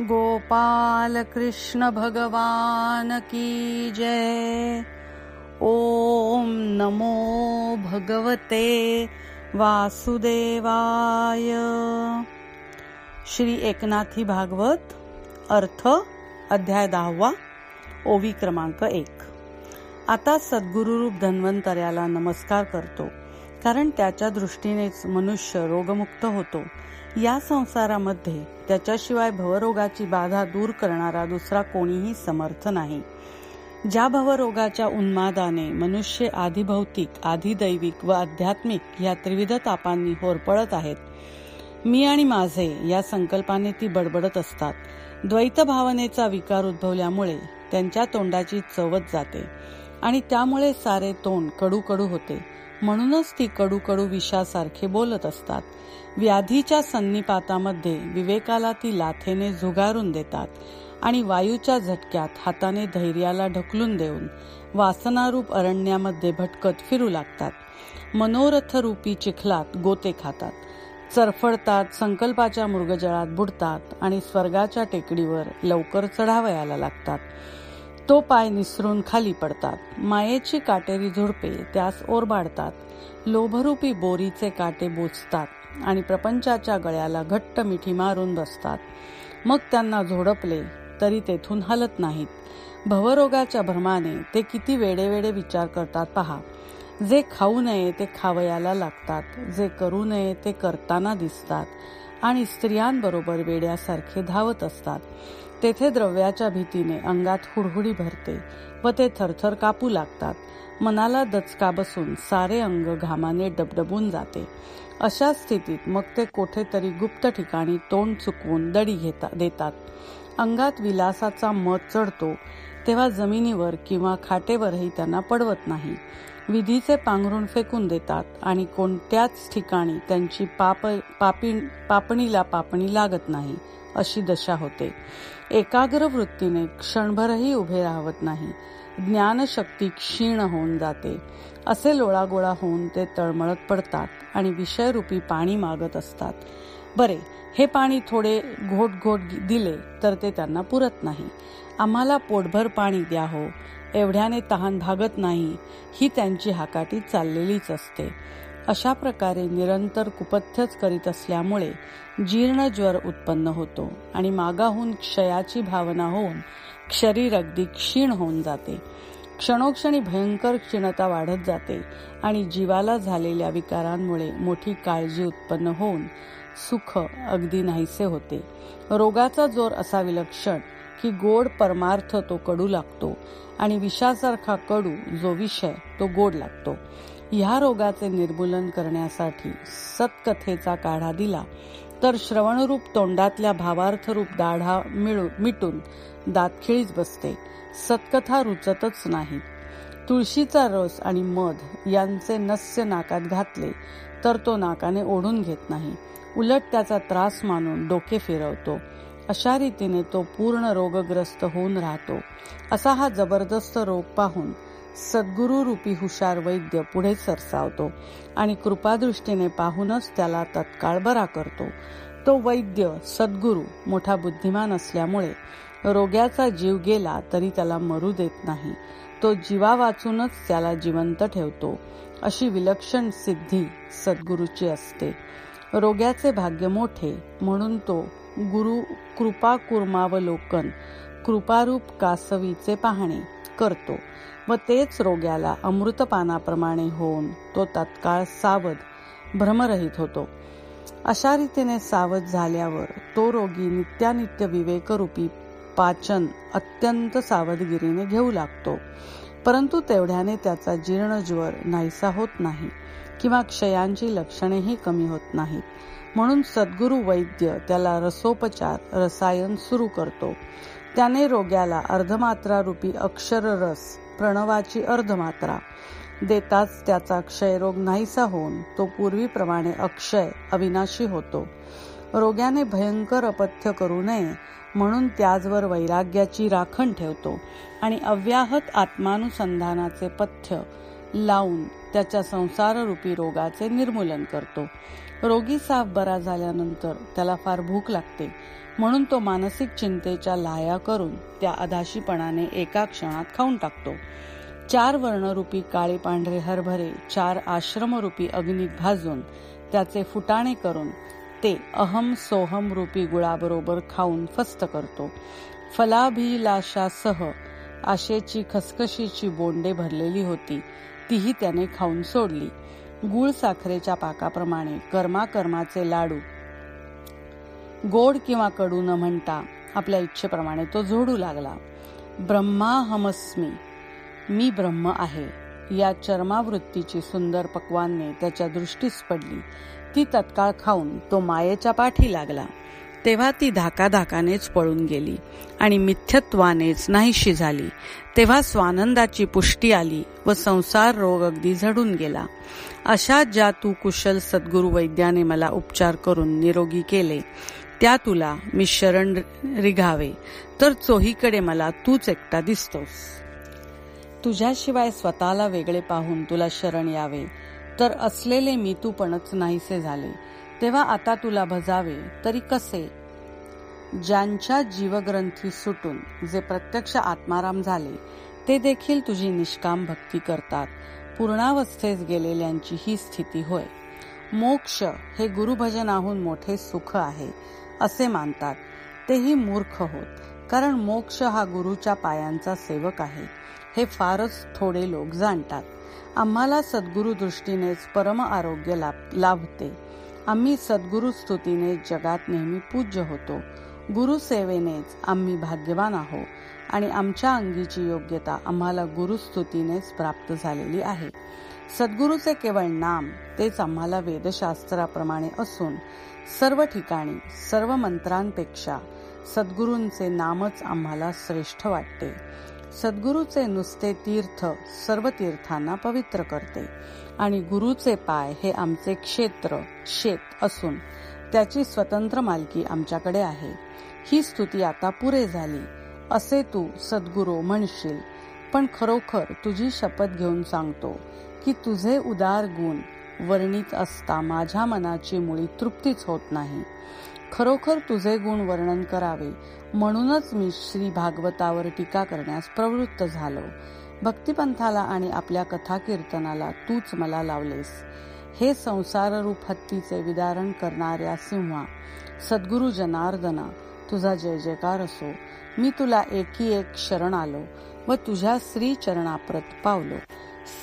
गोपाल कृष्ण भगवान की जय। ओम नमो भगवते वासुदेवाय। श्री एकनाथी भागवत अर्थ अध्याय दहावा ओवी क्रमांक एक. आता सद्गुरुरूप धन्वंतर्याला नमस्कार करतो कारण त्याच्या दृष्टीनेच मनुष्य रोगमुक्त होतो. या संसारामध्ये त्याच्याशिवाय भवरोगाची बाधा दूर करणारा दुसरा कोणीही समर्थ नाही. ज्या भवरोगाच्या उन्मादाने मनुष्य आधी भौतिक आधी दैविक व आध्यात्मिक या त्रिविध तापांनी होरपळत आहेत मी आणि माझे या संकल्पाने ती बडबडत असतात. द्वैत भावनेचा विकार उद्भवल्यामुळे त्यांच्या तोंडाची चवत जाते आणि त्यामुळे सारे तोंड कडू कडू होते. म्हणूनच ती कडू कडू विषासारखे बोलत असतात. व्याधीच्या संनिपातामध्ये विवेकाला ती लाथेने झुगारून देतात आणि वायूच्या झटक्यात हाताने धैर्याला ढकलून देऊन वासनारूप अरण्यामध्ये भटकत फिरू लागतात. मनोरथ रूपी चिखलात गोते खातात. चरफडतात संकल्पाच्या मृगजळात बुडतात आणि स्वर्गाच्या टेकडीवर लवकर चढावयाला लागतात. तो पाय निसरून खाली पडतात. मायेची काटेरी झुडपे त्यास ओरबाडतात. लोभरूपी बोरीचे काटे बोचतात आणि प्रपंचाच्या गळ्याला घट्ट मिठी मारून बसतात. मग त्यांना झोडपले तरी तेथून हलत नाहीत. भवरोगाच्या भ्रमाने ते किती वेडेवेडे विचार करतात पहा. जे खाऊ नये ते खावयाला लागतात. जे करू नये ते करताना दिसतात. आणि स्त्रियांबरोबर वेड्यासारखे धावत असतात. तेथे द्रव्याच्या भीतीने अंगात हुडहुडी भरते व ते थरथर कापू लागतात. मनाला दचका बसून सारे अंग घामाने डबडबून जाते. अशा स्थितीत मग ते कोठेतरी गुप्त ठिकाणी तोंड चुकवून दडी घेता देतात. अंगात विलासाचा मत चढतो. तेव्हा जमिनीवर किंवा खाटेवरही त्यांना पडवत नाही. विधीचे पांघरून फेकून देतात आणि कोणत्याच ठिकाणी त्यांची पाप पापी पापणीला पापणी लागत नाही अशी दशा होते. एकाग्र वृत्तीने क्षणभरही उभे राहत नाही. ज्ञानशक्ती क्षीण होऊन जाते. असे लोळागोळा होऊन ते तळमळत पडतात आणि विषयरूपी पाणी मागत असतात. बरे हे पाणी थोडे घोट घोट दिले तर ते त्यांना पुरत नाही. आम्हाला पोटभर पाणी द्या हो. एवढ्याने तहान भागत नाही. ही त्यांची हाकाटी चाललेलीच असते. अशा प्रकारे निरंतर कुपथ्यच करीत असल्यामुळे जीर्ण ज्वर उत्पन्न होतो आणि मागाहून क्षयाची भावना होऊन शरीर अगदी क्षीण होऊन जाते. क्षणोक्षणी भयंकर क्षीणता वाढत जाते आणि जीवाला झालेल्या विकारांमुळे मोठी काळजी उत्पन्न होऊन सुख अगदी नाहीसे होते. रोगाचा जोर असा विलक्षण की गोड परमार्थ तो कडू लागतो आणि विषासारखा कडू जो विषय तो गोड लागतो. ह्या रोगाचे निर्मूलन करण्यासाठी सत्कथेचा काढा दिला तर श्रवणरूप तोंडातल्या भावार्थरूप दाढा मिळू मिटून दातखिळीच बसते. सत्कथा रुचतच नाही. तुळशीचा रस आणि मध यांचे नस्य नाकात घातले तर तो नाकाने ओढून घेत नाही. उलट त्याचा त्रास मानून डोके फिरवतो. अशा रीतीने तो पूर्ण रोगग्रस्त होऊन राहतो. असा हा जबरदस्त रोग पाहून सद्गुरु रूपी हुशार वैद्य पुढे सरसावतो आणि कृपादृष्टीने पाहूनच त्याला तत्काळ बरा करतो. तो वैद्य सद्गुरु मोठा बुद्धिमान असल्यामुळे रोग्याचा जीव गेला तरी त्याला मरू देत नाही. तो जीवा वाचूनच त्याला जिवंत ठेवतो अशी विलक्षण सिद्धी सद्गुरूची असते. रोग्याचे भाग्य मोठे म्हणून तो गुरु कृपा कुर्मावलोकन कृपारूप कासवीचे पाहणे करतो. व तेच रोग्याला अमृतपानाप्रमाणे होऊन तो तत्काळ सावध भ्रमरहित होतो. अशा रीतीने सावध झाल्यावर तो रोगी नित्यानित्य विवेकरूपी पाचन अत्यंत सावधगिरीने घेऊ लागतो. परंतु तेवढ्याने त्याचा जीर्ण ज्वर नाहीसा होत नाही. किंवा क्षयांची लक्षणेही कमी होत नाहीत. म्हणून सद्गुरु वैद्य त्याला रसोपचार रसायन सुरू करतो. त्याने रोग्याला अर्धमात्रा रूपी अक्षर रस प्रणवाची अर्धमात्रा देताच त्याचा क्षयरोग नाहीसा होऊन तो पूर्वीप्रमाणे अक्षय अविनाशी होतो. रोग्याने भयंकर अपथ्य करू नये म्हणून त्याचवर वैराग्याची राखण ठेवतो आणि अव्याहत आत्मानुसंधानाचे पथ्य लावून त्याच्या संसाररूपी रोगाचे निर्मूलन करतो. रोगी साफ बरा झाल्यानंतर त्याला फार भूक लागते. म्हणून तो मानसिक चिंतेच्या लाया करून त्या अधाशीपणाने एका क्षणात खाऊन टाकतो. चार वर्णरूपी काळे पांढरे हरभरे चार आश्रमरूपी अग्नीत भाजून त्याचे फुटाणे करून ते अहम सोहम रूपी गुळाबरोबर खाऊन फस्त करतो. फलाभिलाषासह आशेची खसखशीची बोंडे भरलेली होती. तीही त्याने खाऊन सोडली. गुळ साखरेच्या पाकाप्रमाणे कर्माकर्माचे लाडू. गोड किंवा कडू न म्हणता आपल्या इच्छेप्रमाणे तो जोडू लागला. ब्रह्मा हमस्मी मी ब्रह्म आहे. या चर्मावृत्तीची सुंदर पक्वानने त्याच्या दृष्टीस पडली. ती तत्काळ खाऊन तो मायेच्या पाठी लागला. तेव्हा ती धाकाधाकानेच पळून गेली आणि मिथ्यत्वानेच नाहीशी झाली. तेव्हा स्वानंदाची पुष्टी आली व संसार रोग अगदी झडून गेला. अशा ज्या तू कुशल सद्गुरु वैद्याने मला उपचार करून निरोगी केले त्या तुला मी शरण रिघावे तर चोहीकडे मला तूच एकटा दिसतोस. तुझ्याशिवाय स्वतःला वेगळे पाहून तुला शरण यावे तर असलेले मी तूपणच नाहीसे झाले. तेव्हा आता तुला भजावे तरी कसे? ज्यांच्या जीवग्रंथी सुटून जे प्रत्यक्ष आत्माराम झाले ते देखील तुझी निष्काम भक्ती करतात. पूर्णावस्थेस गेलेल्यांची ही स्थिती होय. मोक्ष हे गुरुभजनाहून मोठे सुख आहे असे मानतात. तेही मूर्ख होत कारण मोक्ष हा गुरुच्या पायांचा सेवक आहे. हे फारच थोडे लोक जाणतात. आम्हाला सद्गुरु दृष्टीनेच परम आरोग्य लाभते. आम्ही सद्गुरु स्तुतीने जगात नेहमी पूज्य होतो. गुरुसेवेनेच आम्ही भाग्यवान आहोत आणि आमच्या अंगीची योग्यता आम्हाला गुरुस्तुतीनेच प्राप्त झालेली आहे. सद्गुरूचे केवळ नाम तेच आम्हाला वेदशास्त्राप्रमाणे असून सर्व ठिकाणी सर्व मंत्रांपेक्षा सद्गुरूंचे नामच आम्हाला श्रेष्ठ वाटते. सद्गुरूचे नुसते तीर्थ सर्व तीर्थांना पवित्र करते. आणि गुरुचे पाय हे आमचे क्षेत्र शेत असून त्याची स्वतंत्र मालकी आमच्याकडे आहे. ही स्तुती आता पुरे झाली. असे तू सद्गुरू म्हणशील. पण खरोखर तुझी शपथ घेऊन सांगतो की तुझे उदार गुण वर्णित असता माझ्या मनाची मुळी तृप्तीच होत नाही. खरोखर तुझे गुण वर्णन करावे म्हणूनच मी श्री भागवतावर टीका करण्यास प्रवृत्त झालो. भक्तिपंथाला आणि आपल्या कथा कीर्तनाला तूच मला लावलेस. हे संसाररूप हत्तीचे विदारण करणाऱ्या सिंहा सद्गुरु जनार्दना तुझा जय जयकार असो. मी तुला एकी एक शरण आलो व तुझ्या श्री चरणाप्रत पावलो.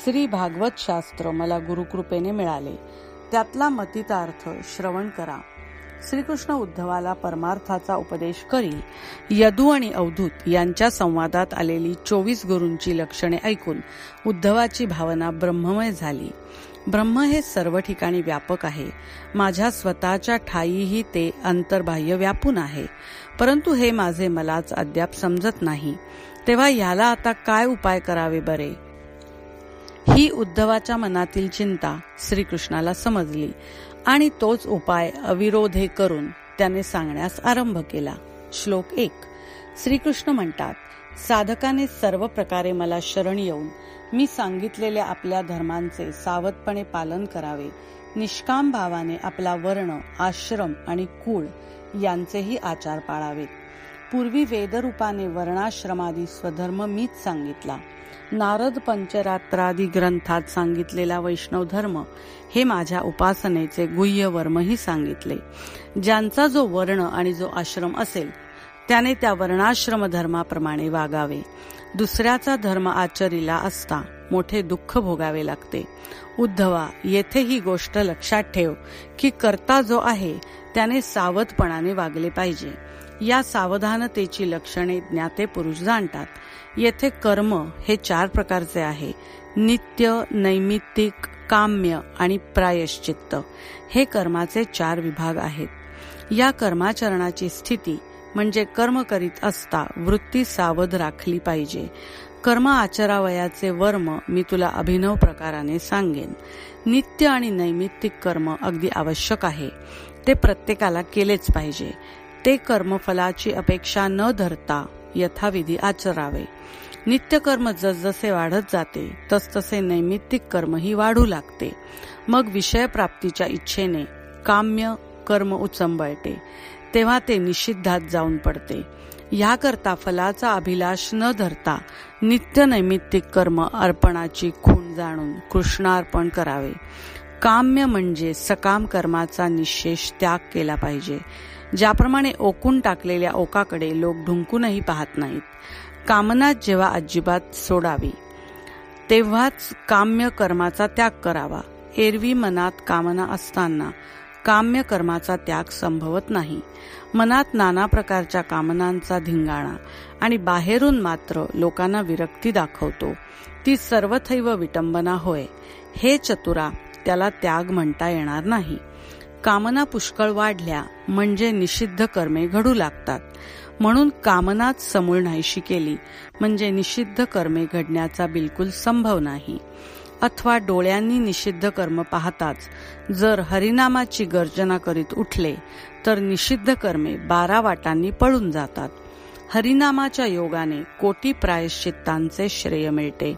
श्री भागवत शास्त्र मला गुरुकृपेने मिळाले. त्यातला मतितार्थ श्रवण करा. श्रीकृष्ण उद्धवाला परमार्थाचा उपदेश करील. यदू आणि अवधूत यांच्या संवादात आलेली चोवीस गुरूंची लक्षणे ऐकून उद्धवाची भावना ब्रह्ममय झाली. ब्रह्म हे सर्व ठिकाणी व्यापक आहे. माझ्या स्वतःच्या ठाईही ते अंतर्बाह्य व्यापून आहे. परंतु हे माझे मलाच अद्याप समजत नाही. तेव्हा याला आता काय उपाय करावे बरे? ही उद्धवाच्या मनातील चिंता श्रीकृष्णाला समजली. आणि तोच उपाय अविरोधे करून त्याने सांगण्यास आरंभ केला. श्लोक एक. श्रीकृष्ण म्हणतात साधकाने सर्व प्रकारे मला शरण येऊन मी सांगितलेल्या आपल्या धर्मांचे सावधपणे पालन करावे. निष्काम भावाने आपला वर्ण आश्रम आणि कुळ यांचेही आचार पाळावेत पूर्वी वेदरूपाने वर्णाश्रमादी स्वधर्म मीच सांगितला. नारद पंचरात्रादी ग्रंथात सांगितलेला वैष्णव धर्म हे माझ्या उपासनेचे गुह्य वर्मही सांगितले. ज्यांचा जो वर्ण आणि जो आश्रम असेल त्याने त्या वर्णाश्रम धर्माप्रमाणे वागावे. दुसऱ्याचा धर्म आचरीला असता मोठे दुःख भोगावे लागते. उद्धवा येथे ही गोष्ट लक्षात ठेव की करता जो आहे त्याने सावधपणाने वागले पाहिजे. या सावधानतेची लक्षणे ज्ञाते पुरुष जाणतात. येथे कर्म हे चार प्रकारचे आहे. नित्य नैमित्तिक काम्य आणि प्रायश्चित्त. हे कर्माचे चार विभाग आहेत. या कर्माचरणाची स्थिती म्हणजे कर्म करीत असता वृत्ती सावध राखली पाहिजे. कर्म आचरावयाचे वर्म मी तुला अभिनव प्रकाराने सांगेन. नित्य आणि नैमित्तिक कर्म अगदी आवश्यक आहे. ते प्रत्येकाला केलेच पाहिजे. ते कर्मफलाची अपेक्षा न धरता यथाविधी आचरावे. नित्यकर्म जसजसे वाढत जाते तसतसे नैमित्तिक कर्मही वाढू लागते. मग विषय प्राप्तीच्या इच्छेने काम्य कर्म उचंबळते. तेव्हा ते निषिद्धात जाऊन पडते. याकरता फलाचा अभिलाष न धरता नित्य नैमित्तिक कर्म अर्पणाची खूण जाणून कृष्णार्पण करावे. काम्य म्हणजे सकाम कर्माचा निशेष त्याग केला पाहिजे. ज्याप्रमाणे ओकून टाकलेल्या ओकाकडे लोक ढुंकूनही पाहत नाहीत. कामना जेव्हा अजिबात सोडावी तेव्हाच काम्य कर्माचा त्याग करावा. एरवी मनात कामना असताना काम्य कर्माचा त्याग संभवत नाही. मनात नाना प्रकारच्या कामनांचा धिंगाणा आणि बाहेरून मात्र लोकांना विरक्ती दाखवतो. ती सर्वथैव विटंबना होय. हे चतुरा त्याला त्याग म्हणता येणार नाही. कामना पुष्कळ वाढल्या म्हणजे निषिद्ध कर्मे घडू लागतात. म्हणून कामनाच समूळ नाहीशी केली म्हणजे निषिद्ध कर्मे घडण्याचा बिलकुल संभव नाही. अथवा डोळ्यांनी निषिद्ध कर्म पाहताच जर हरिनामाची गर्जना करीत उठले तर निषिद्ध कर्मे बारा वाटांनी पळून जातात. हरिनामाच्या योगाने कोटी प्रायश्चित्तांचे श्रेय मिळते.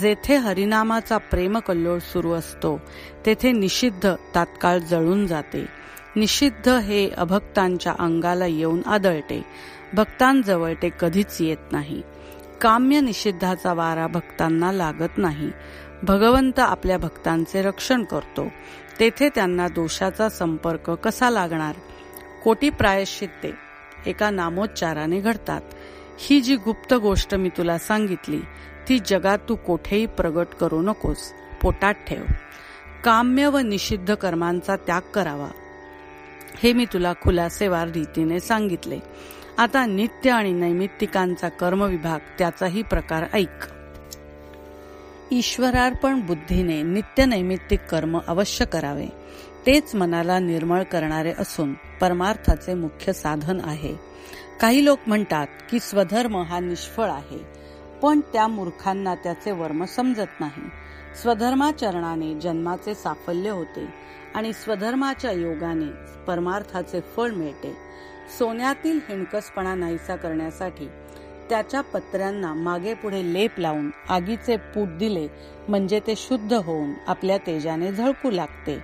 जेथे हरिनामाचा प्रेमकल्लोळ सुरू असतो तेथे निषिद्ध तात्काळ जळून जाते. निषिद्ध हे अभक्तांच्या अंगाला येऊन आदळते. भक्तांजवळ ते कधीच येत नाही. काम्य निषिद्धाचा वारा भक्तांना लागत नाही. भगवंत आपल्या भक्तांचे रक्षण करतो. तेथे त्यांना दोषाचा संपर्क कसा लागणार? कोटी प्रायश्चित्ते एका नामोच्चाराने घडतात. ही जी गुप्त गोष्ट मी तुला सांगितली ती जगात तू कोठेही प्रगट करू नकोस. पोटात ठेव. काम्य व निषिद्ध कर्मांचा त्याग करावा. हे मी तुला खुलासेवार रीतीने सांगितले. आता नित्य आणि नैमित्तिकांचा कर्मविभाग त्याचाही प्रकार ऐक. ईश्वरार्पण बुद्धीने नित्य नैमित्तिक कर्म अवश्य करावे. तेच मनाला निर्मळ करणारे असून परमार्थाचे मुख्य साधन आहे. काही लोक म्हणतात की स्वधर्म हा निष्फळ आहे पण त्या मूर्खांना त्याचे वर्म समजत नाही. स्वधर्माचरणाने जन्माचे साफल्य होते आणि स्वधर्माच्या योगाने परमार्थाचे फळ मिळते. सोन्यातील हिणकसपणा नाहीसा करण्यासाठी त्याच्या पत्र्यांना मागे पुढे लेप लावून आगीचे पूट दिले म्हणजे ते शुद्ध होऊन आपल्या तेजाने झळकू लागते.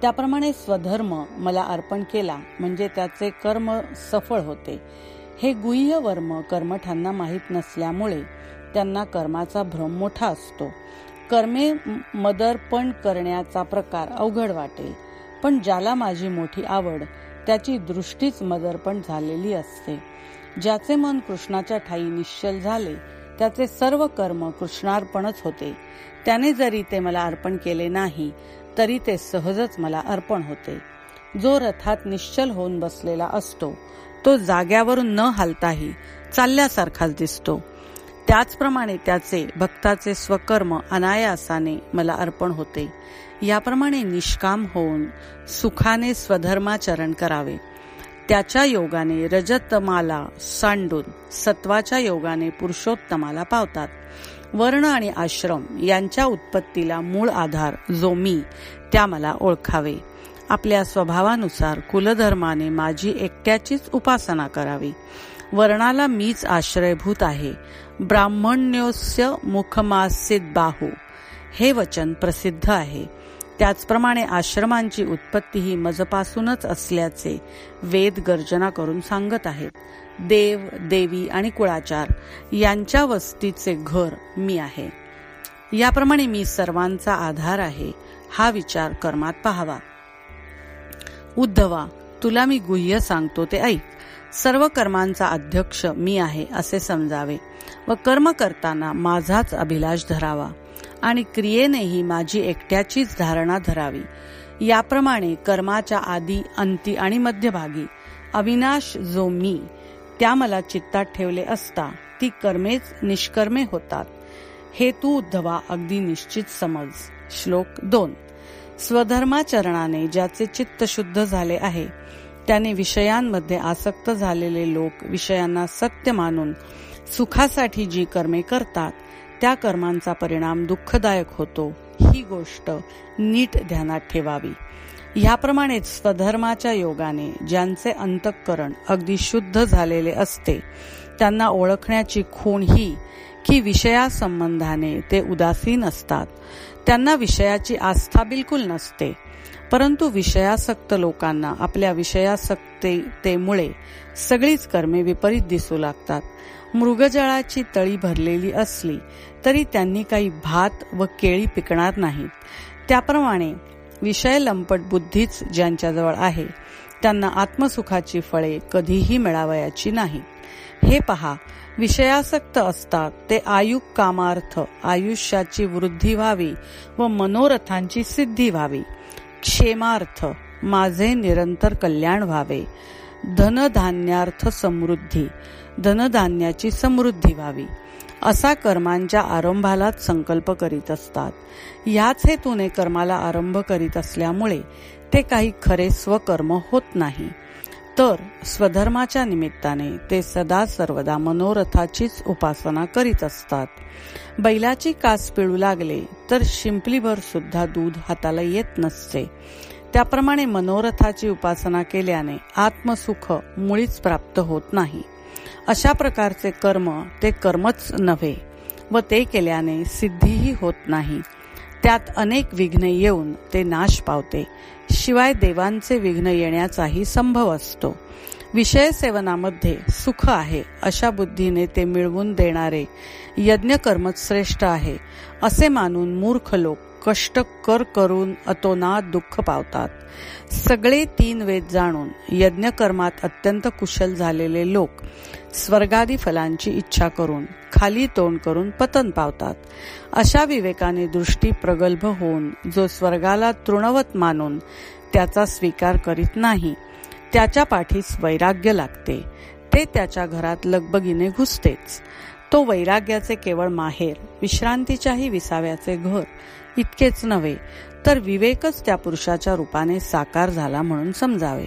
त्याप्रमाणे स्वधर्म मला अर्पण केला म्हणजे त्याचे कर्म सफळ होते. हे गुह्य वर्म कर्मठांना माहीत नसल्यामुळे त्यांना कर्माचा भ्रम मोठा असतो. कर्मे मदर्पण करण्याचा प्रकार अवघड वाटेल. पण ज्याला माझी मोठी आवड त्याची दृष्टीच मदर्पण झालेली असते. ज्याचे मन कृष्णाच्या ठाई निश्चल झाले त्याचे सर्व कर्म कृष्णार्पणच होते. त्याने जरी ते मला अर्पण केले नाही तरी ते सहजच मला अर्पण होते. जो रथात निश्चल होऊन बसलेला असतो तो जाग्यावरून न हालताही चालल्यासारखाच दिसतो. त्याचप्रमाणे त्याचे भक्ताचे स्वकर्म अनायासाने मला अर्पण होते. याप्रमाणे निष्काम होऊन सुखाने स्वधर्माचरण करावे. त्याच्या योगाने रजतमाला सांडून सत्वाच्या योगाने पुरुषोत्तमाला पावतात. वर्ण आणि आश्रम यांच्या उत्पत्तीला मूळ आधार जो मी त्या मला ओळखावे. आपल्या स्वभावानुसार कुलधर्माने माझी एकट्याचीच उपासना करावी. वर्णाला मीच आश्रयभूत आहे. ब्राह्मण्योस्य मुखमासित बाहू. हे वचन प्रसिद्ध आहे. त्याचप्रमाणे आश्रमांची उत्पत्ती ही मजपासूनच असल्याचे वेद गर्जना करून सांगत आहेत. देव देवी आणि कुळाचार यांच्या वस्तीचे घर मी आहे. याप्रमाणे मी सर्वांचा आधार आहे हा विचार कर्मात पाहावा. उद्धवा तुला मी गुह्य सांगतो ते ऐक. सर्व कर्मांचा अध्यक्ष मी आहे असे समजावे. व कर्म करताना माझाच अभिलाष धरावा. आणि क्रियेनेही माझी एकट्याचीच धारणा धरावी. याप्रमाणे कर्माच्या आधी अंती आणि मध्यभागी अविनाश जो मी त्या मला चित्तात ठेवले असता ती कर्मेच निष्कर्मे होतात. हे तू उद्धवा अगदी निश्चित समज. श्लोक दोन. स्वधर्माचरणाने ज्याचे चित्त शुद्ध झाले आहे त्याने विषयांमध्ये आसक्त झालेले लोक विषयांना सत्य मानून सुखासाठी जी कर्मे करतात त्या कर्मांचा परिणाम दुःखदायक होतो. ही गोष्ट नीट ध्यानात ठेवावी. याप्रमाणेच स्वधर्माच्या योगाने ज्यांचे अंतःकरण अगदी शुद्ध झालेले असते त्यांना ओळखण्याची खूण ही की विषयासंबंधाने ते उदासीन असतात. त्यांना विषयाची आस्था बिलकुल नसते. परंतु विषयासक्त लोकांना आपल्या विषयासक्ततेमुळे सगळीच कर्मे विपरीत दिसू लागतात. मृगजळाची तळी भरलेली असली तरी त्यांनी काही भात व केळी पिकणार नाहीत. त्याप्रमाणे विषय लंपट बुद्धीच ज्यांच्याजवळ आहे त्यांना आत्मसुखाची फळे कधीही मिळावयाची नाहीत. हे पहा विषयासक्त असतात ते आयुक कामार्थ आयुष्याची वृद्धी व्हावी व मनोरथांची सिद्धी व्हावी. क्षेमार्थ माझे निरंतर कल्याण व्हावे. धनधान्यार्थ समृद्धी धनधान्याची समृद्धी व्हावी. असा कर्मांच्या आरंभालाच संकल्प करीत असतात. याच हेतूने कर्माला आरंभ करीत असल्यामुळे ते काही खरे स्वकर्म होत नाही. तर स्वधर्माच्या निमित्ताने ते सदा सर्वदा मनोरथाचीच उपासना करीत असतात. बैलाची कास पिळू लागले तर शिंपलीभर सुद्धा दूध हाताला येत नसते. त्याप्रमाणे मनोरथाची उपासना केल्याने आत्मसुख मुळीच प्राप्त होत नाही. अशा प्रकारचे कर्म ते कर्मच नव्हे व ते केल्याने सिद्धीही होत नाही. त्यात अनेक विघ्न येऊन ते नाश पावते. शिवाय देवांचे विघ्न येण्याचाही संभव असतो. विषय सेवनामध्ये सुख आहे अशा बुद्धीने ते मिळवून देणारे यज्ञकर्मच श्रेष्ठ आहे असे मानून मूर्ख लोक कष्ट कर करून अतोनात दुःख पावतात. सगळे तीन वेद जाणून यज्ञकर्मात अत्यंत कुशल झालेले लोक स्वर्गादी फलांची इच्छा करून खाली तोंड करून पतन पावतात. अशा विवेकाने दृष्टी प्रगल्भ होऊन जो स्वर्गाला तृणवत मानून त्याचा स्वीकार करीत नाही त्याच्या पाठीस वैराग्य लागते. ते त्याच्या घरात लगबगीने घुसतेच. तो वैराग्याचे केवळ माहेर विश्रांतीच्याही विसाव्याचे घर इतकेच नव्हे तर विवेकच त्या पुरुषाच्या रूपाने साकार झाला म्हणून समजावे.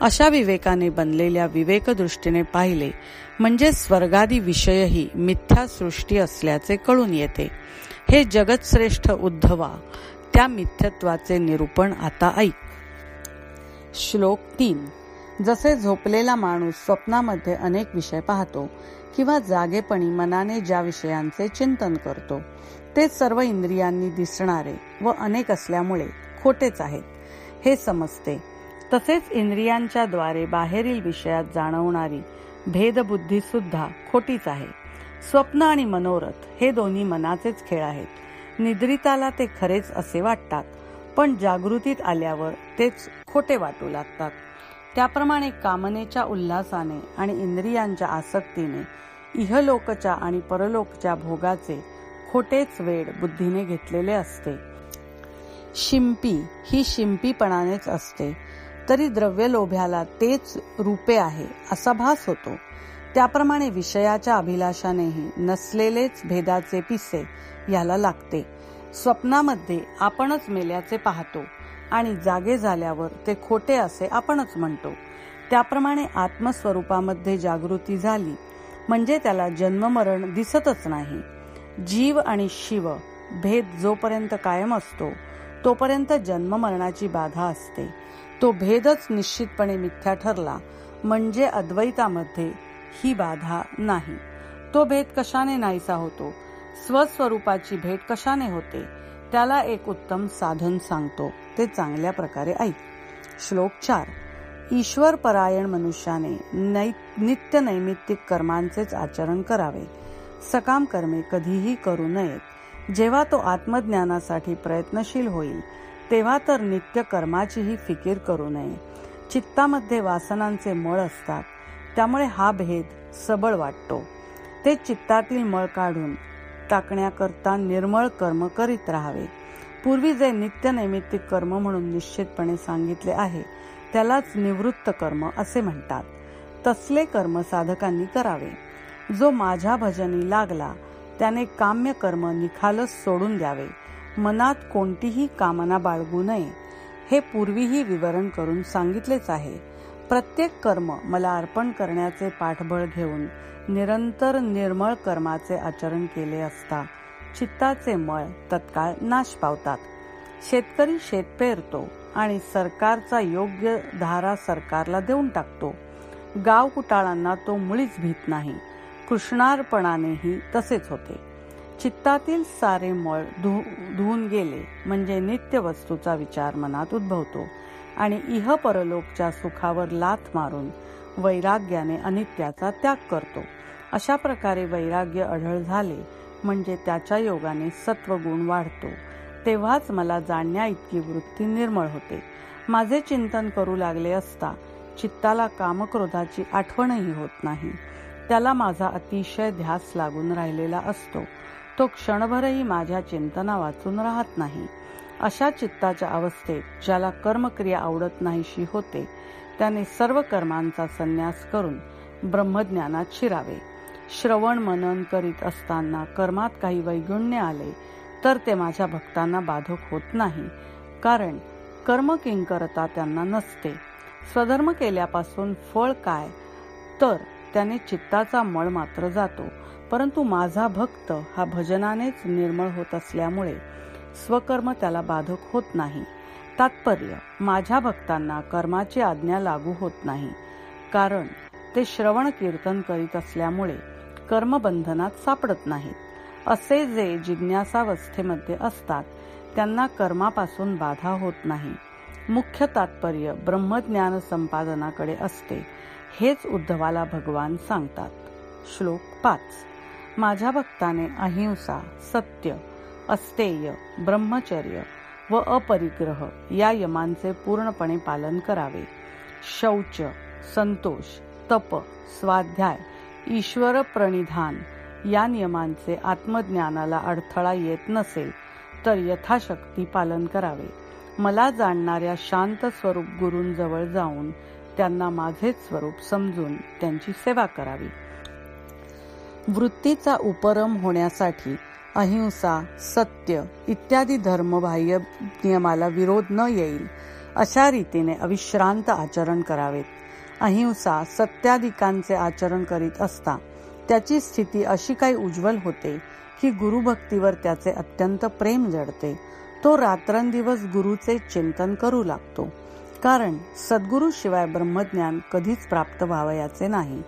अशा विवेकाने बनलेल्या विवेक दृष्टीने पाहिले म्हणजे स्वर्गादी विषयही मिथ्या सृष्टी असल्याचे कळून येते. हे जगतश्रेष्ठ उद्धवा त्या मिथ्यत्वाचे निरूपण आता ऐक. श्लोक तीन. जसे झोपलेला माणूस स्वप्नामध्ये अनेक विषय पाहतो किंवा जागेपणी मनाने ज्या विषयांचे चिंतन करतो ते सर्व इंद्रियांनी दिसणारे व अनेक असल्यामुळे खोटेच आहेत हे समजते. तसेच इंद्रियांच्या द्वारे बाहेरील विषयात जाणवणारी भेदबुद्धी सुद्धा खोटीच आहे. स्वप्न आणि मनोरथ हे दोन्ही मनाचेच खेळ आहेत. निद्रिताला ते खरेच असे वाटतात पण जागृतीत आल्यावर तेच खोटे वाटू लागतात. त्याप्रमाणे कामनेच्या उल्हासाने आणि इंद्रियांच्या आसक्तीने इहलोकच्या आणि परलोकच्या भोगाचे खोटेच वेड बुद्धीने घेतलेले असते. शिंपी ही शिंपीपणानेच असते. तरी द्रव्य लोभ्याला तेच रूपे आहे असा भास होतो. त्याप्रमाणे विषयाच्या अभिलाषानेही नसलेलेच भेदाचे पिसे याला लागते. स्वप्नामध्ये आपणच मेल्याचे पाहतो आणि जागे झाल्यावर ते खोटे असे आपणच म्हणतो. त्याप्रमाणे आत्मस्वरूपामध्ये जागृती झाली म्हणजे त्याला जन्ममरण दिसतच नाही. जीव आणि शिव भेद जोपर्यंत कायम असतो तोपर्यंत जन्ममरणाची बाधा असते. तो भेदच निश्चितपणे मिथ्या ठरला म्हणजे अद्वैतामध्ये ही बाधा नाही. तो भेद कशाने नाहीसा होतो? स्वस्वरूपाची भेट कशाने होते? त्याला एक उत्तम साधन सांगतो. ते चांगल्या प्रकारे ऐक. श्लोक चार. ईश्वर परायण मनुष्याने नित्य नैमित्तिक कर्मांचेच आचरण करावे. सकाम कर्मे कधीही करू नयेत. जेव्हा तो आत्मज्ञानासाठी प्रयत्नशील होईल तेव्हा तर नित्य कर्माचीही फिकीर करू नये. चित्तामध्ये वासनांचे मळ असतात त्यामुळे हा भेद सबळ वाटतो. ते चित्तातील मळ काढून टाकण्याकरता निर्मळ कर्म करीत राहावे. पूर्वी जे नित्य नैमित्तिक कर्म म्हणून निश्चितपणे सांगितले आहे त्यालाच निवृत्त कर्म असे म्हणतात. तसले कर्म साधकांनी करावे. जो माझ्या भजनी लागला त्याने काम्य कर्म निखालस सोडून द्यावे. मनात कोणतीही कामना बाळगू नये. हे पूर्वीही विवरण करून सांगितलेच आहे. प्रत्येक कर्म मला अर्पण करण्याचे पाठबळ घेऊन निरंतर निर्मळ कर्माचे आचरण केले असता चित्ताचे मळ तत्काळ नाश पावतात. शेतकरी शेत पेरतो आणि सरकारचा योग्य धारा सरकारला देऊन टाकतो. गाव कुटाळांना तो मुळीच भीत नाही. कृष्णार्पणानेही तसेच होते. चित्तातील सारे मळ धुवून गेले म्हणजे नित्य वस्तूचा विचार मनात उद्भवतो आणि इह परलोकच्या सुखावर लाथ मारून वैराग्याने अनित्याचा त्याग करतो. अशा प्रकारे वैराग्य अढळ झाले म्हणजे त्याच्या योगाने सत्वगुण वाढतो. तेव्हाच मला जाणण्या इतकी वृत्ती निर्मळ होते. माझे चिंतन करू लागले असता चित्ताला कामक्रोधाची आठवणही होत नाही. त्याला माझा अतिशय ध्यास लागून राहिलेला असतो. तो क्षणभरही माझ्या चिंतना वाचून राहत नाही. अशा चित्ताच्या अवस्थेत ज्याला कर्मक्रिया आवडत नाहीशी होते त्याने सर्व कर्मांचा संन्यास करून ब्रह्मज्ञानात शिरावे. श्रवण मनन करीत असताना कर्मात काही वैगुण्य आले तर ते माझ्या भक्तांना बाधक होत नाही कारण कर्म किंकरता त्यांना नसते. स्वधर्म केल्यापासून फळ काय? तर त्याने चित्ताचा मळ मात्र जातो परंतु माझा भक्त हा भजनानेच निर्मळ होत असल्यामुळे स्वकर्म त्याला बाधक होत नाही. तात्पर्य माझ्या भक्तांना कर्माची आज्ञा लागू होत नाही कारण ते श्रवण कीर्तन करीत असल्यामुळे कर्मबंधनात सापडत नाहीत. असे जे जिज्ञासावस्थेमध्ये असतात त्यांना कर्मापासून बाधा होत नाही. मुख्य तात्पर्य ब्रह्मज्ञान संपादनाकडे असते. हेच उद्धवाला भगवान सांगतात. श्लोक पाच. माझ्या भक्ताने अहिंसा सत्य अस्तेय ब्रह्मचर्य व अपरिग्रह या यमांचे पूर्णपणे पालन करावे. शौच संतोष तप स्वाध्याय ईश्वर प्रणिधान या नियमांचे आत्मज्ञानाला अडथळा येत नसेल तर यथाशक्ती पालन करावे. मला जाणणाऱ्या शांत स्वरूप गुरूंजवळ जाऊन त्यांना माझे स्वरूप समजून त्यांची सेवा करावी. वृत्तीचा उपरम होण्यासाठी अहिंसा सत्य इत्यादी धर्मबाह्य नियमाला विरोध न येईल अशा रीतीने अविश्रांत आचरण करावेत. अहिंसा सत्याधिकांचे आचरण करीत असता त्याची स्थिती अशी काही उज्ज्वल होते की गुरुभक्तीवर त्याचे अत्यंत प्रेम जडते. तो रात्रंदिवस गुरुचे चिंतन करू लागतो. कारण सद्गुरु शिवाय ब्रह्मज्ञान कधीच प्राप्त व्हावयाचे नाही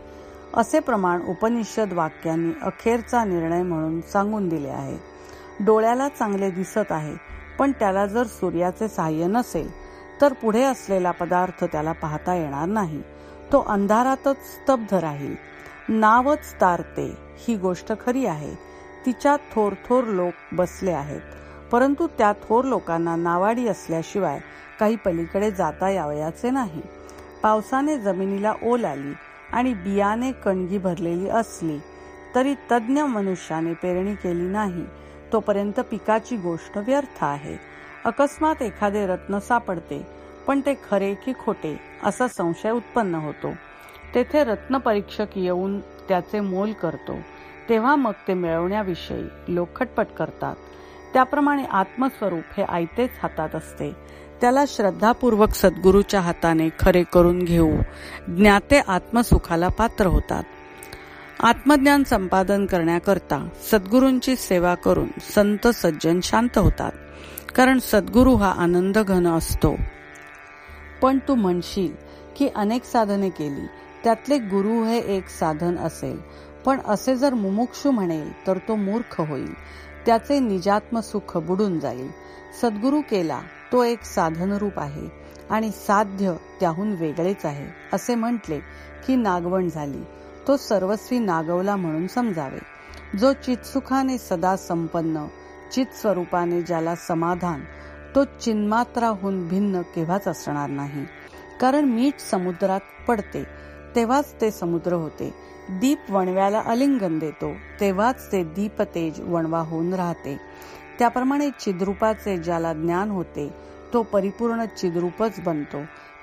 असे प्रमाण उपनिषद वाक्यांनी अखेरचा निर्णय म्हणून सांगून दिले आहे. डोळ्याला चांगले दिसत आहे पण त्याला जर सूर्याचे सहाय्य नसेल तर पुढे असलेला पदार्थ त्याला पाहता येणार नाही. तो अंधारातच स्तब्ध राहील. नावच तारते ही गोष्ट खरी आहे. तिच्यात थोर थोर लोक बसले आहेत. परंतु त्या थोर लोकांना नावाडी असल्याशिवाय काही पलीकडे जाता यावयाचे नाही. पावसाने जमिनीला ओल आली आणि बियाणे कणगी भरलेली असली तरी तज्ज्ञ मनुष्याने पेरणी केली नाही तोपर्यंत पिकाची गोष्ट व्यर्थ आहे. अकस्मात एखादे रत्न सापडते पण ते खरे की खोटे असा संशय उत्पन्न होतो. तेथे रत्न परीक्षक येऊन त्याचे मोल करतो तेव्हा मग ते मिळवण्याविषयी लोक खटपट करतात. त्याप्रमाणे आत्मस्वरूप हे आयतेच हातात असते. त्याला श्रद्धापूर्वक सद्गुरूच्या हाताने खरे करून घेऊ. ज्ञाते आत्मसुखाला पात्र होतात. आत्मज्ञान संपादन करण्याकरता सद्गुरूंची सेवा करून संत सज्जन शांत होतात. कारण सद्गुरू हा आनंद घन असतो. पण तू म्हणशील की अनेक साधने केली. त्यातले गुरु हे एक साधन असेल. पण असे जर मुमुक्षू म्हणेल तर तो मूर्ख होईल. त्याचे निजात्म सुख बुडून जाईल. सद्गुरू केला तो एक साधन रूप आहे आणि साध्य त्याहून वेगळेच आहे असे म्हटले की नागवण झाली. तो सर्वस्वी नागवला म्हणून समजावे. जो चितसुखाने सदा संपन्न चित स्वरूपाने ज्याला समाधान तो चिन्मात्राहून भिन्न केव्हाच असणार नाही. कारण मीठ समुद्रात पडते तेव्हाच ते समुद्र होते. दीप वणव्याला अलिंगन देतो. तेव्हाच ते दीपतेज वणवा होऊन राहते. त्याप्रमाणे चिद्रूपाचे ज्याला ज्ञान होते तो परिपूर्ण चिद्रूपच बनतो.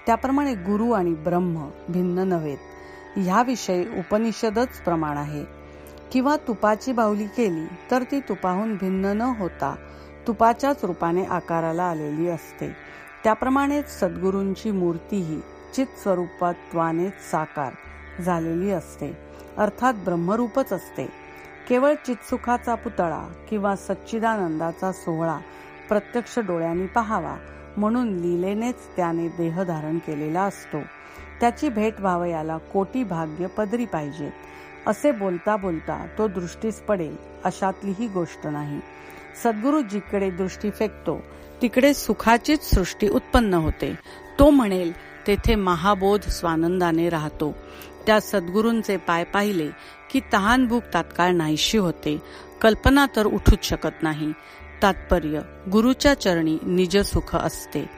त्याप्रमाणे गुरु आणि ब्रह्म भिन्न नव्हेत. ह्याविषयी उपनिषदच प्रमाण आहे. किंवा तुपाची बाहुली केली तर ती तुपाहून भिन्न न होता तुपाच्याच रूपाने आकाराला आलेली असते. त्याप्रमाणेच सद्गुरूंची मूर्तीही चित स्वरूपात्वानेच साकार झालेली असते. अर्थात ब्रह्मरूपच असते. केवळ चित्सुखाचा पुतळा किंवा सच्चिदानंदाचा सोहळा प्रत्यक्ष डोळ्यांनी पहावा म्हणून लीलेनेच त्याने देह धारण केलेला असतो. त्याची भेट व्हावयाला कोटी भाग्य पदरी पाहिजेत असे बोलता बोलता तो दृष्टीस पडेल अशातलीही गोष्ट नाही. सद्गुरु जिकडे दृष्टी फेकतो तिकडे सुखाचीच सृष्टी उत्पन्न होते. तो म्हणेल तेथे महाबोध स्वानंदाने राहतो. त्या सद्गुरूंचे पाय पाहिले की तहान भूक तात्काळ नाहीशी होते. कल्पना तर उठूच शकत नाही. तात्पर्य गुरुच्या चरणी निज सुख असते.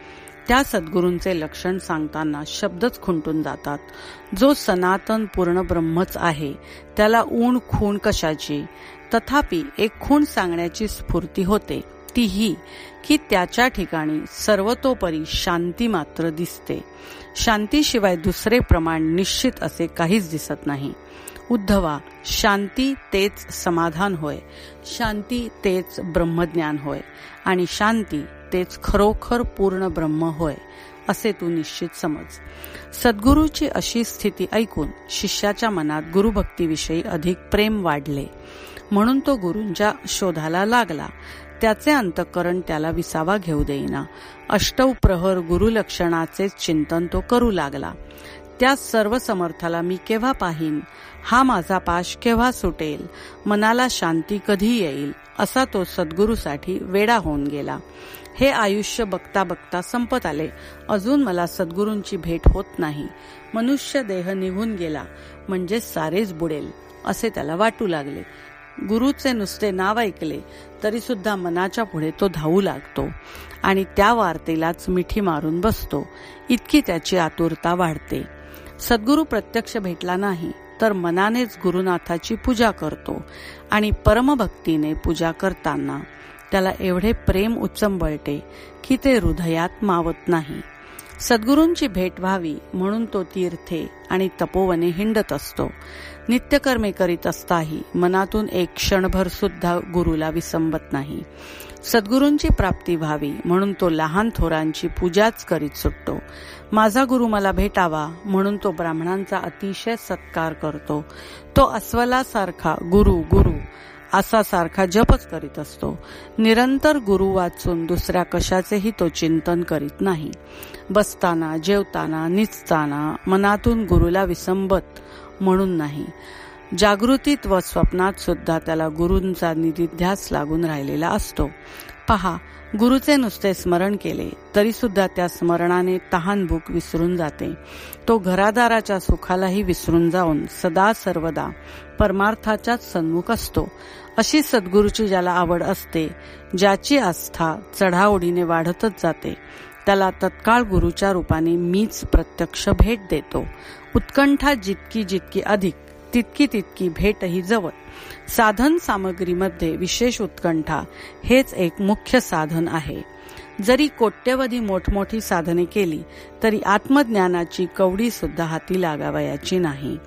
त्या सद्गुरूंचे लक्षण सांगताना शब्दच खुंटून जातात. जो सनातन पूर्ण ब्रह्मच आहे त्याला ऊण खूण कशाची? तथापि एक खूण सांगण्याची स्फूर्ती होते. तीही की त्याच्या ठिकाणी सर्वतोपरी शांती मात्र दिसते. शांतीशिवाय दुसरे प्रमाण निश्चित असे काहीच दिसत नाही. उद्धवा शांती तेच समाधान होय. शांती तेच ब्रह्मज्ञान होय. आणि शांती तेच खरोखर पूर्ण ब्रह्म होय असे तू निश्चित समज. सद्गुरूची अशी स्थिती ऐकून शिष्याच्या मनात गुरुभक्तीविषयी अधिक प्रेम वाढले. म्हणून तो गुरूंच्या शोधाला लागला. त्याचे अंतकरण त्याला विसावा घेऊ देईना. अष्टव प्रहर गुरुलक्षणाचे चिंतन तो करू लागला. त्या सर्व समर्थाला मी केव्हा पाहीन? हा माझा पाश केव्हा सुटेल? मनाला शांती कधी येईल? असा तो सद्गुरूसाठी वेडा होऊन गेला. हे आयुष्य बघता बघता संपत आले. अजून मला सद्गुरूंची भेट होत नाही. मनुष्य देह निघून गेला. म्हणजे सारेच बुडेल असे त्याला वाटू लागले. गुरुचे नुसते नाव ऐकले. तरी सुद्धा मनाच्या पुढे तो धावू लागतो आणि त्या वार्तेलाच मिठी मारून बसतो. इतकी त्याची आतुरता वाढते. सद्गुरु प्रत्यक्ष भेटला नाही तर मनानेच गुरुनाथाची पूजा करतो आणि परमभक्तीने पूजा करताना त्याला एवढे प्रेम उच्चंबळते की ते हृदयात मावत नाही. सद्गुरूंची भेट व्हावी म्हणून तो तीर्थे आणि तपोवने हिंडत असतो. नित्यकर्मे करीत असताही मनातून एक क्षणभर सुद्धा गुरुला विसंबत नाही. सद्गुरूंची प्राप्ती व्हावी म्हणून तो लहान थोरांची पूजाच करीत सुटतो. माझा गुरु मला भेटावा म्हणून तो ब्राह्मणांचा अतिशय सत्कार करतो. तो अस्वलासारखा गुरु गुरु असा सारखा जपच करीत असतो. निरंतर गुरु वाचून दुसऱ्या कशाचेही तो चिंतन करीत नाही. बसताना जेवताना निचताना मनातून गुरुला विसंबत म्हणून नाही. जागृतीत व स्वप्नात सुद्धा त्याला गुरूंचा निधिध्यास लागून राहिलेला असतो. पहा गुरुचे नुसते स्मरण केले तरी सुद्धा त्या स्मरणाने तहान भूक विसरून जाते. तो घरादाराच्या सुखालाही विसरून जाऊन सदा सर्वदा परमार्थाच्याच सन्मुख असतो. अशी सद्गुरूची ज्याला आवड असते ज्याची आस्था चढाओढीने वाढतच जाते त्याला तत्काळ गुरुच्या रूपाने मीच प्रत्यक्ष भेट देतो. उत्कंठा जितकी जितकी अधिक तितकी तितकी भेटही जवळ. साधन सामग्रीमध्ये विशेष उत्कंठा हेच एक मुख्य साधन आहे. जरी कोट्यवधी मोठमोठी साधने केली तरी आत्मज्ञानाची कवडी सुद्धा हाती लागावयाची नाही.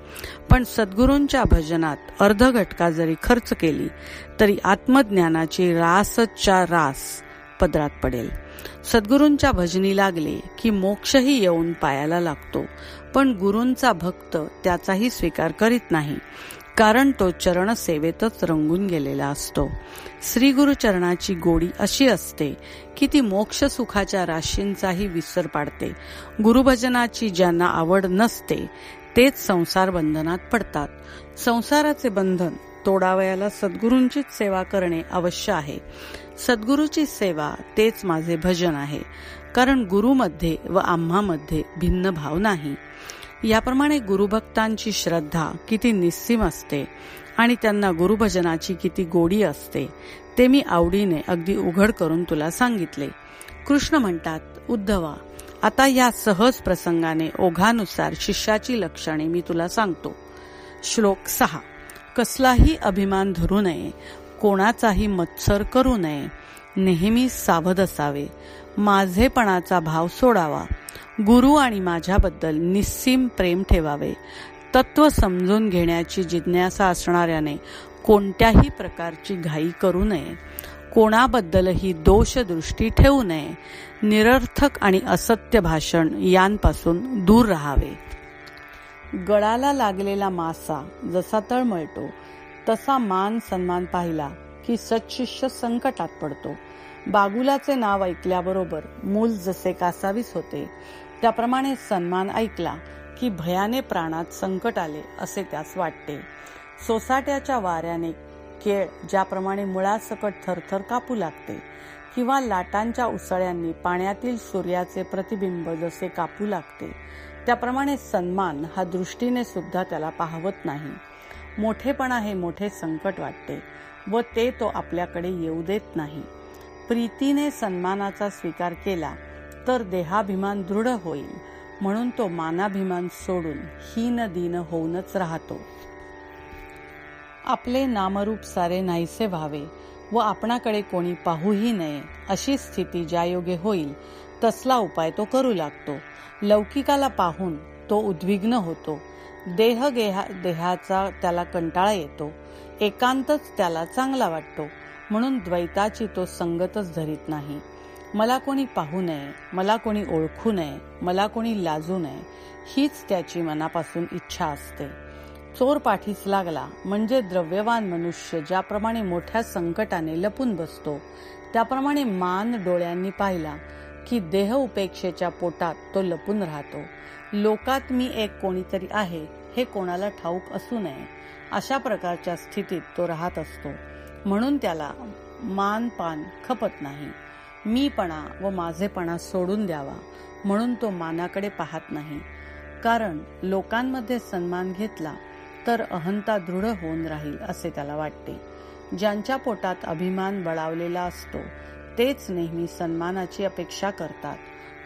पण सद्गुरूंच्या भजनात अर्धघटका जरी खर्च केली तरी आत्मज्ञानाची रासच्या रास पदरात पडेल. सद्गुरूंच्या भजनी लागले की मोक्षही येऊन पायाला लागतो पण गुरूंचा भक्त त्याचाही स्वीकार करीत नाही. कारण तो चरण सेवेतच रंगून गेलेला असतो. श्री चरणाची गोडी अशी असते की ती मोक्ष सुखाच्या राशींचाही विसर पाडते. गुरुभजनाची ज्यांना आवड नसते तेच संसार बंधनात पडतात. संसाराचे बंधन तोडावयाला सद्गुरूंचीच सेवा करणे अवश्य आहे. सद्गुरूची सेवा तेच माझे भजन आहे. कारण गुरुमध्ये व आम्हामध्ये भिन्न भाव नाही. याप्रमाणे गुरुभक्तांची श्रद्धा किती निस्सीम असते आणि त्यांना गुरुभजनाची किती गोडी असते ते मी आवडीने अगदी उघड करून तुला सांगितले. कृष्ण म्हणतात उद्धवा आता या सहज प्रसंगाने ओघानुसार शिष्याची लक्षणे मी तुला सांगतो. श्लोक सहा. कसलाही अभिमान धरू नये कोणाचाही मत्सर करू नये नेहमी सावध असावे. माझेपणाचा भाव सोडावा. गुरु आणि माझ्याबद्दल निस्सीम प्रेम ठेवावे. तत्व समजून घेण्याची जिज्ञासा असणाऱ्याने कोणत्याही प्रकारची घाई करू नये. कोणाबद्दलही दोषदृष्टी ठेवू नये. निरर्थक आणि असत्य भाषण यांपासून दूर राहावे. गळाला लागलेला मासा जसा तळमळतो तसा मान सन्मान पाहिला की सच्शिष्य संकटात पडतो. बागुलाचे नाव ऐकल्याबरोबर मूल जसे कासावीस होते त्याप्रमाणे सन्मान ऐकला की भयाने प्राणात संकट आले असे त्यास वाटते. सोसाट्याच्या वाऱ्याने केळ ज्याप्रमाणे मुळासकट थरथर कापू लागते किंवा लाटांच्या उसळ्यांनी पाण्यातील सूर्याचे प्रतिबिंब जसे कापू लागते त्याप्रमाणे सन्मान हा दृष्टीने सुद्धा त्याला पाहवत नाही. मोठेपणा हे मोठे संकट वाटते व ते तो आपल्याकडे येऊ देत नाही. प्रीतीने सन्मानाचा स्वीकार केला तर देहाभिमान दृढ होईल म्हणून तो मानाभिमान सोडून हीन दीन होऊनच राहतो. आपले नामरूप सारे नाहीसे व्हावे व आपणाकडे कोणी पाहूही नये अशी स्थिती ज्या योगे होईल तसला उपाय तो करू लागतो. लौकिकाला पाहून तो उद्विग्न होतो. देह देहाचा त्याला कंटाळा येतो. एकांतच त्याला चांगला वाटतो. म्हणून द्वैताची तो संगतच धरीत नाही. मला कोणी पाहू नये मला कोणी ओळखू नये मला कोणी लाजू नये हीच त्याची मनापासून इच्छा असते. चोर पाठीस लागला म्हणजे द्रव्यवान मनुष्य ज्याप्रमाणे मोठ्या संकटाने लपून बसतो त्याप्रमाणे मान डोळ्यांनी पाहिला की देह उपेक्षेच्या पोटात तो लपून राहतो. लोकात मी एक कोणीतरी आहे हे कोणाला ठाऊक असू नये. अशा प्रकारच्या स्थितीत तो राहत असतो. म्हणून त्याला मान पान खपत नाही. मीपणा व माझेपणा सोडून द्यावा म्हणून तो मानाकडे पाहत नाही. कारण लोकांमध्ये सन्मान घेतला तर अहंता दृढ होऊन राहील असे त्याला वाटते. ज्यांच्या पोटात अभिमान बळावलेला असतो तेच नेहमी सन्मानाची अपेक्षा करतात.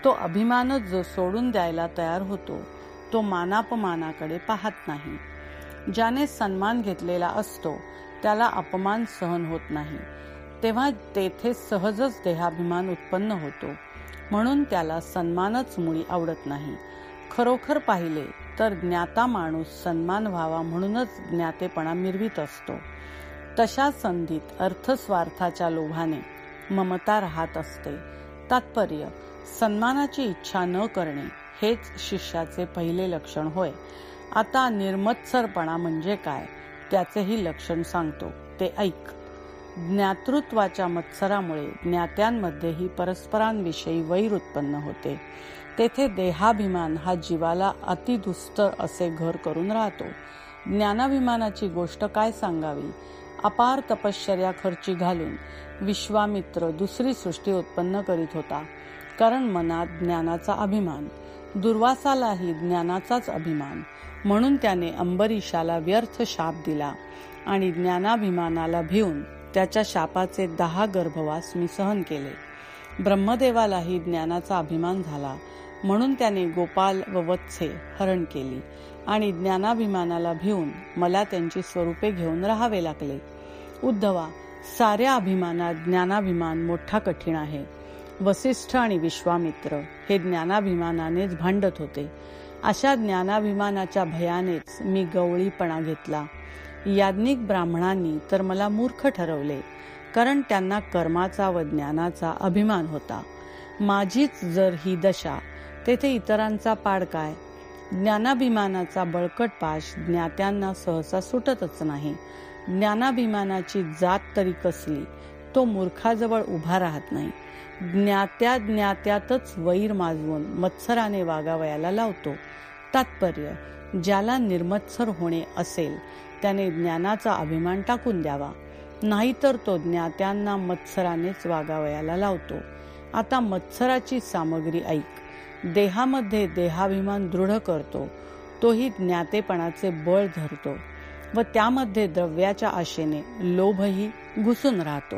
तो अभिमानच जो सोडून द्यायला तयार होतो तो मानापमानाकडे पाहत नाही. ज्याने सन्मान घेतलेला असतो त्याला अपमान सहन होत नाही. तेव्हा तेथे सहजच देहाभिमान उत्पन्न होतो. म्हणून त्याला सन्मानच मुळी आवडत नाही. खरोखर पाहिले तर ज्ञाता माणूस सन्मान व्हावा म्हणूनच ज्ञातेपणा मिरवीत असतो. तशा संधीत अर्थस्वार्थाच्या लोभाने ममता राहत असते. तात्पर्य सन्मानाची इच्छा न करणे हेच शिष्याचे पहिले लक्षण होय. आता निर्मत्सरपणा म्हणजे काय? त्याचेही लक्षण सांगतो. ते ऐक. ज्ञातृत्वाच्या मत्सरामुळे ज्ञात्यांमध्येही परस्परांविषयी वैर उत्पन्न होते. तेथे देहाभिमान हा जीवाला अतिदुस्तर असे घर करून राहतो. ज्ञानाभिमानाची गोष्ट काय सांगावी? अपार तपश्चर्या खर्ची घालून विश्वामित्र दुसरी सृष्टी उत्पन्न करीत होता. कारण मनात ज्ञानाचा अभिमान दुर्वासालाही ज्ञानाचाच अभिमान म्हणून त्याने अंबरीशाला व्यर्थ शाप दिला आणि ज्ञानाभिमानाला भिवून त्याच्या शापाचे दहा गर्भवास मी सहन केले. ब्रह्मदेवालाही ज्ञानाचा अभिमान झाला म्हणून त्याने गोपाल व वत्से हरण केली आणि ज्ञानाभिमानाला भिवून मला त्यांची स्वरूपे घेऊन राहावे लागले. उद्धवा साऱ्या अभिमानात ज्ञानाभिमान मोठा कठीण आहे. वसिष्ठ आणि विश्वामित्र हे ज्ञानाभिमानानेच भांडत होते. अशा ज्ञानाभिमानाच्या भयानेच मी गवळीपणा घेतला. याज्ञिक ब्राह्मणांनी तर मला मूर्ख ठरवले कारण त्यांना कर्माचा व ज्ञानाचा अभिमान होता. माझीच जर ही दशा तेथे इतरांचा पाड काय? ज्ञानाभिमानाचा बळकट पाश ज्ञात्यांना सहसा सुटतच नाही. ज्ञानाभिमानाची जात तरी कसली? तो मूर्खाजवळ उभा राहत नाही. ज्ञात्या ज्ञात्यातच वैर माजवून मत्सराने वागावयाला लावतो. तात्पर्य ज्याला निर्मत्सर होणे असेल त्याने ज्ञानाचा अभिमान टाकून द्यावा. नाहीतर तो ज्ञात्यांना मत्सरानेच वागावयाला लावतो. आता मत्सराची सामग्री ऐक. देहामध्ये देहाभिमान दृढ करतो. तोही ज्ञातेपणाचे बळ धरतो. व त्यामध्ये द्रव्याच्या आशेने लोभही घुसून राहतो.